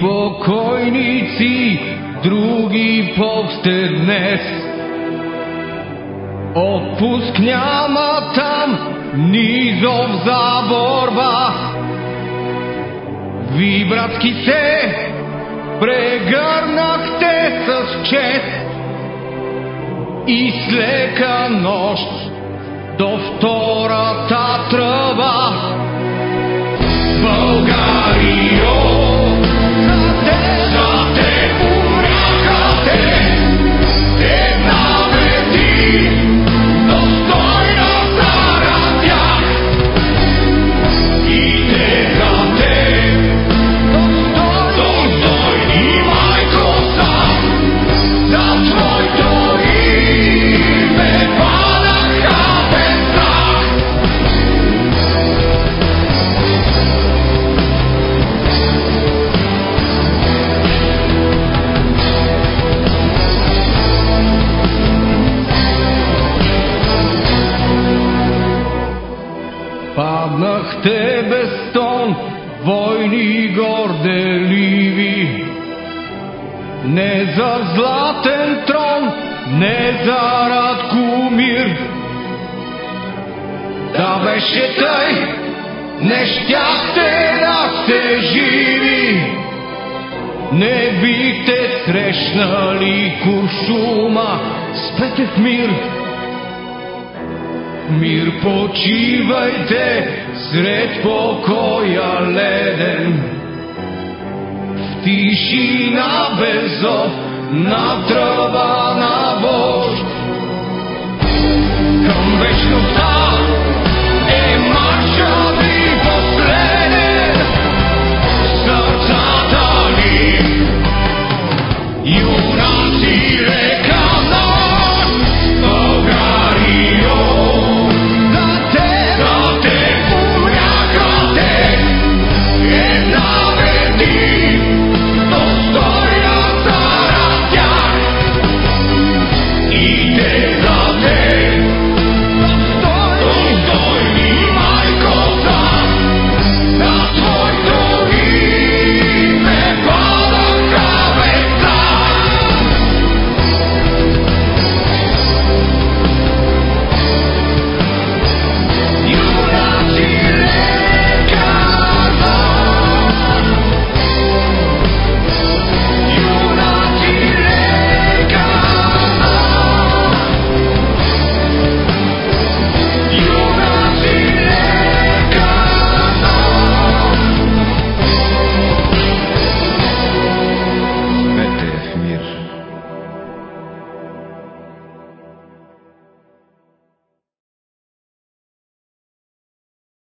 покойници, други повсте днес. Отпуск няма там, низов за борба. Ви, братски, се прегърнахте с чест и с лека нощ до втората тръба. Паднахте без тон, войни горделиви. Не за златен трон, не за Радкомир. Да беше тъй, не щяхте да сте живи. Не бихте срещнали куршума с Петев мир. Mir počivajte sred pokoja leden. Tišina bezo, na trava